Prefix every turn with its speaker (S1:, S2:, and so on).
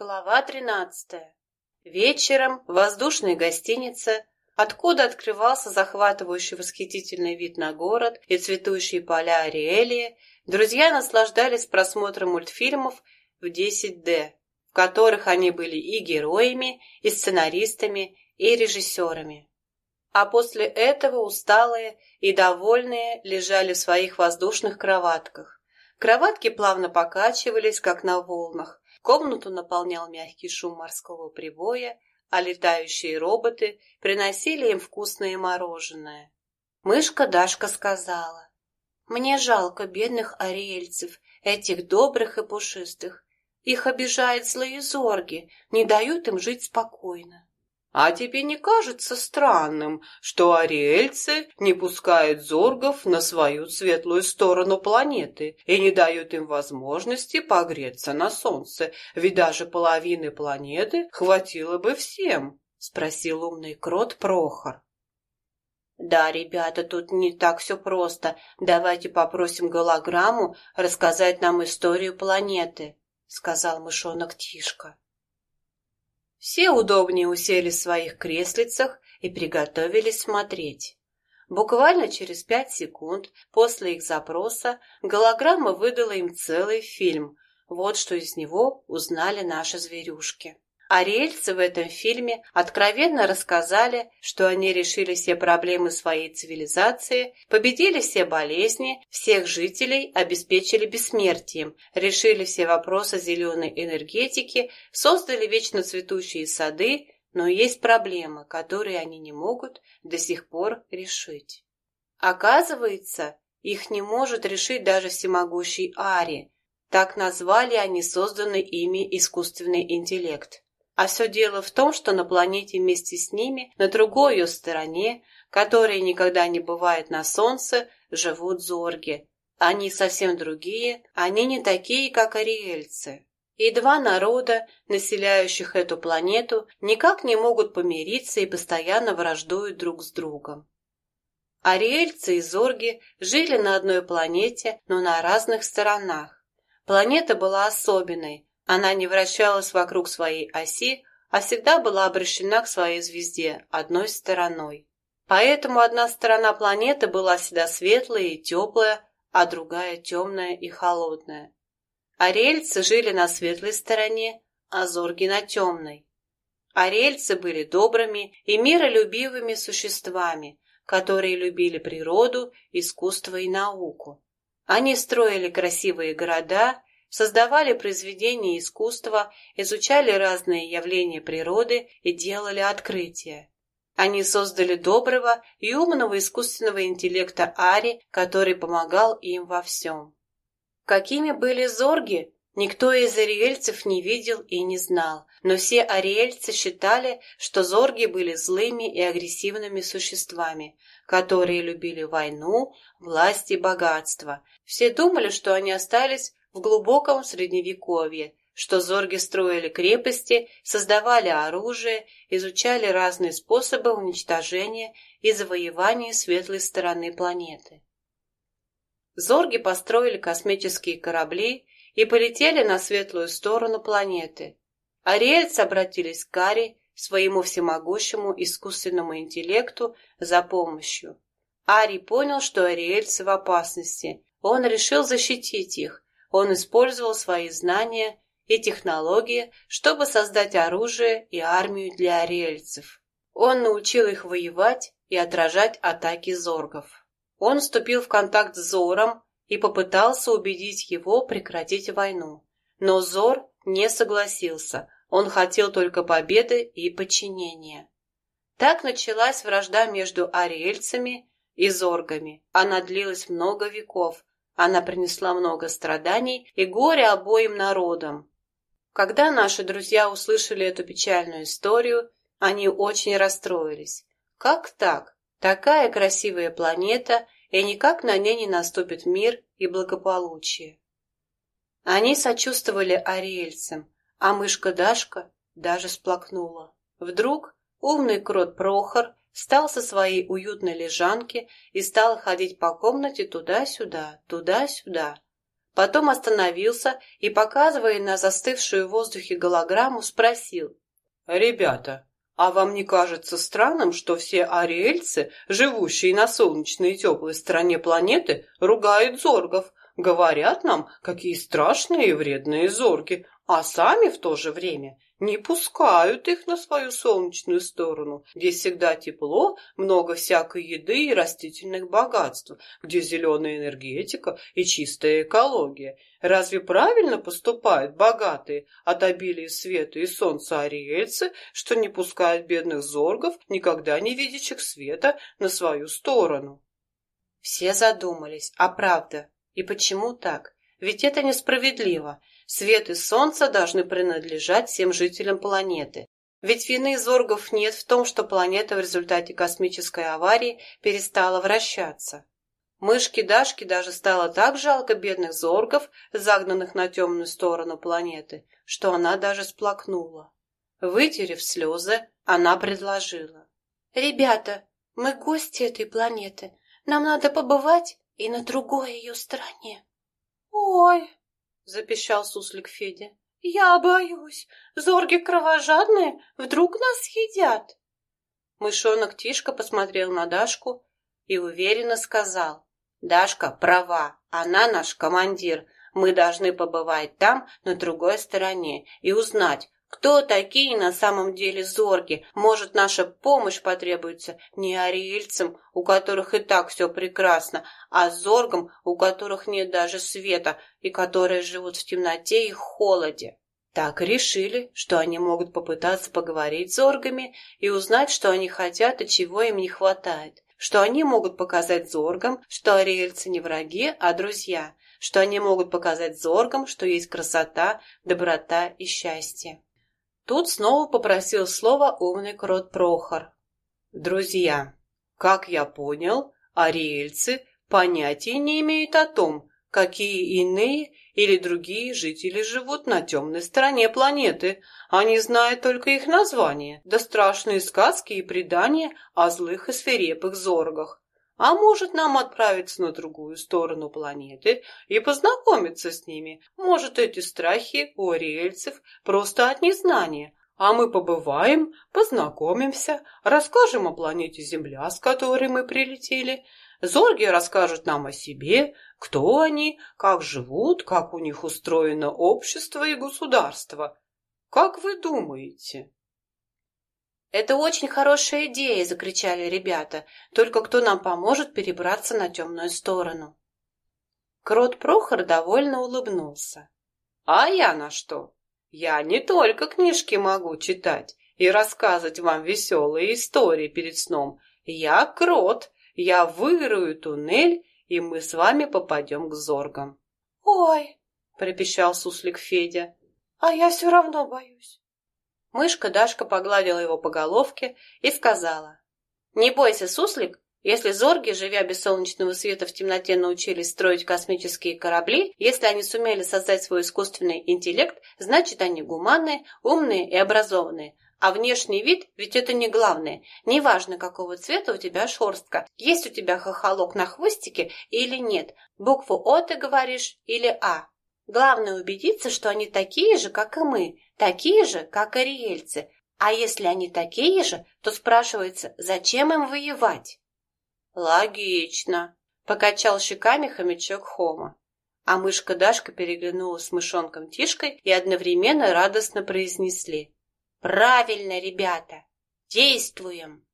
S1: Глава тринадцатая. Вечером в воздушной гостинице, откуда открывался захватывающий восхитительный вид на город и цветущие поля Ариэлии, друзья наслаждались просмотром мультфильмов в 10D, в которых они были и героями, и сценаристами, и режиссерами. А после этого усталые и довольные лежали в своих воздушных кроватках. Кроватки плавно покачивались, как на волнах, Комнату наполнял мягкий шум морского прибоя, а летающие роботы приносили им вкусное мороженое. Мышка Дашка сказала, «Мне жалко бедных ариэльцев, этих добрых и пушистых. Их обижают злые зорги, не дают им жить спокойно».
S2: А тебе не кажется странным, что ариэльцы не пускают зоргов на свою светлую сторону планеты и не дают им возможности погреться на солнце, ведь даже половины планеты хватило бы всем? — спросил умный крот Прохор.
S1: «Да, ребята, тут не так все просто. Давайте попросим голограмму рассказать нам историю планеты», — сказал мышонок Тишка. Все удобнее усели в своих креслицах и приготовились смотреть. Буквально через пять секунд после их запроса голограмма выдала им целый фильм. Вот что из него узнали наши зверюшки. Ариэльцы в этом фильме откровенно рассказали, что они решили все проблемы своей цивилизации, победили все болезни, всех жителей обеспечили бессмертием, решили все вопросы зеленой энергетики, создали вечно цветущие сады, но есть проблемы, которые они не могут до сих пор решить. Оказывается, их не может решить даже всемогущий Ари. Так назвали они созданный ими искусственный интеллект. А все дело в том, что на планете вместе с ними, на другой ее стороне, которая никогда не бывает на Солнце, живут зорги. Они совсем другие, они не такие, как ариэльцы. И два народа, населяющих эту планету, никак не могут помириться и постоянно враждуют друг с другом. Ариэльцы и зорги жили на одной планете, но на разных сторонах. Планета была особенной, она не вращалась вокруг своей оси, а всегда была обращена к своей звезде одной стороной. Поэтому одна сторона планеты была всегда светлая и теплая, а другая темная и холодная. Арельцы жили на светлой стороне, а зорги на темной. Арельцы были добрыми и миролюбивыми существами, которые любили природу, искусство и науку. Они строили красивые города создавали произведения искусства, изучали разные явления природы и делали открытия. Они создали доброго и умного искусственного интеллекта Ари, который помогал им во всем. Какими были зорги, никто из ариэльцев не видел и не знал, но все ариэльцы считали, что зорги были злыми и агрессивными существами, которые любили войну, власть и богатство. Все думали, что они остались в глубоком средневековье, что зорги строили крепости, создавали оружие, изучали разные способы уничтожения и завоевания светлой стороны планеты. Зорги построили космические корабли и полетели на светлую сторону планеты. Ариэльцы обратились к Кари, своему всемогущему искусственному интеллекту, за помощью. Ари понял, что ариэльцы в опасности. Он решил защитить их, он использовал свои знания и технологии, чтобы создать оружие и армию для ариэльцев. Он научил их воевать и отражать атаки зоргов. Он вступил в контакт с Зором и попытался убедить его прекратить войну. Но Зор не согласился, он хотел только победы и подчинения. Так началась вражда между ариэльцами и зоргами. Она длилась много веков, она принесла много страданий и горя обоим народам. Когда наши друзья услышали эту печальную историю, они очень расстроились. Как так? Такая красивая планета, и никак на ней не наступит мир и благополучие. Они сочувствовали ариэльцам, а мышка Дашка даже сплакнула. Вдруг умный крот Прохор встал со своей уютной лежанки и стал ходить по комнате туда-сюда, туда-сюда. Потом остановился и, показывая на застывшую в воздухе голограмму, спросил.
S2: «Ребята, а вам не кажется странным, что все ариэльцы, живущие на солнечной и теплой стороне планеты, ругают зоргов, говорят нам, какие страшные и вредные зорги, а сами в то же время не пускают их на свою солнечную сторону, где всегда тепло, много всякой еды и растительных богатств, где зеленая энергетика и чистая экология. Разве правильно поступают богатые от обилия света и солнца ариэльцы, что не пускают бедных зоргов, никогда не видящих света, на свою сторону?
S1: Все задумались, а правда, и почему так? Ведь это несправедливо. Свет и солнце должны принадлежать всем жителям планеты. Ведь вины зоргов нет в том, что планета в результате космической аварии перестала вращаться. Мышке Дашке даже стало так жалко бедных зоргов, загнанных на темную сторону планеты, что она даже сплакнула. Вытерев слезы, она предложила. «Ребята, мы гости этой планеты. Нам надо побывать и на другой ее стороне».
S2: «Ой!» запищал суслик Федя. Я боюсь. Зорги кровожадные, вдруг нас съедят.
S1: Мышонок Тишка посмотрел на Дашку и уверенно сказал. Дашка права, она наш командир. Мы должны побывать там, на другой стороне, и узнать, кто такие на самом деле зорги? Может, наша помощь потребуется не ариэльцам, у которых и так все прекрасно, а зоргам, у которых нет даже света и которые живут в темноте и холоде? Так решили, что они могут попытаться поговорить с зоргами и узнать, что они хотят и чего им не хватает, что они могут показать зоргам, что ариэльцы не враги, а друзья, что они могут показать зоргам, что есть красота, доброта и счастье. Тут снова попросил слова умный крот Прохор. «Друзья, как я понял, ариэльцы понятия не имеют о том, какие иные или другие жители живут на темной стороне планеты. Они знают только их название, да страшные сказки и предания о злых и свирепых зоргах. А может, нам отправиться на другую сторону планеты и познакомиться с ними? Может, эти страхи у ариэльцев просто от незнания, а мы побываем, познакомимся, расскажем о планете Земля, с которой мы прилетели. Зорги расскажут нам о себе, кто они, как живут, как у них устроено общество и государство. Как вы думаете? «Это очень хорошая идея!» — закричали ребята. «Только кто нам поможет перебраться на темную сторону?» Крот Прохор довольно улыбнулся. «А я на что? Я не только книжки могу читать и рассказывать вам веселые истории перед сном. Я крот, я вырую туннель, и мы с вами попадем к зоргам».
S2: «Ой!» — пропищал суслик Федя. «А я все равно боюсь».
S1: Мышка Дашка погладила его по головке и сказала. «Не бойся, суслик, если зорги, живя без солнечного света в темноте, научились строить космические корабли, если они сумели создать свой искусственный интеллект, значит они гуманные, умные и образованные. А внешний вид ведь это не главное. Неважно, какого цвета у тебя шерстка, есть у тебя хохолок на хвостике или нет, букву О ты говоришь или А. Главное убедиться, что они такие же, как и мы, такие же, как ариельцы. А если они такие же, то спрашивается, зачем им воевать? Логично, покачал щеками хомячок Хома. А мышка Дашка переглянулась с мышонком Тишкой и одновременно радостно произнесли. «Правильно, ребята! Действуем!»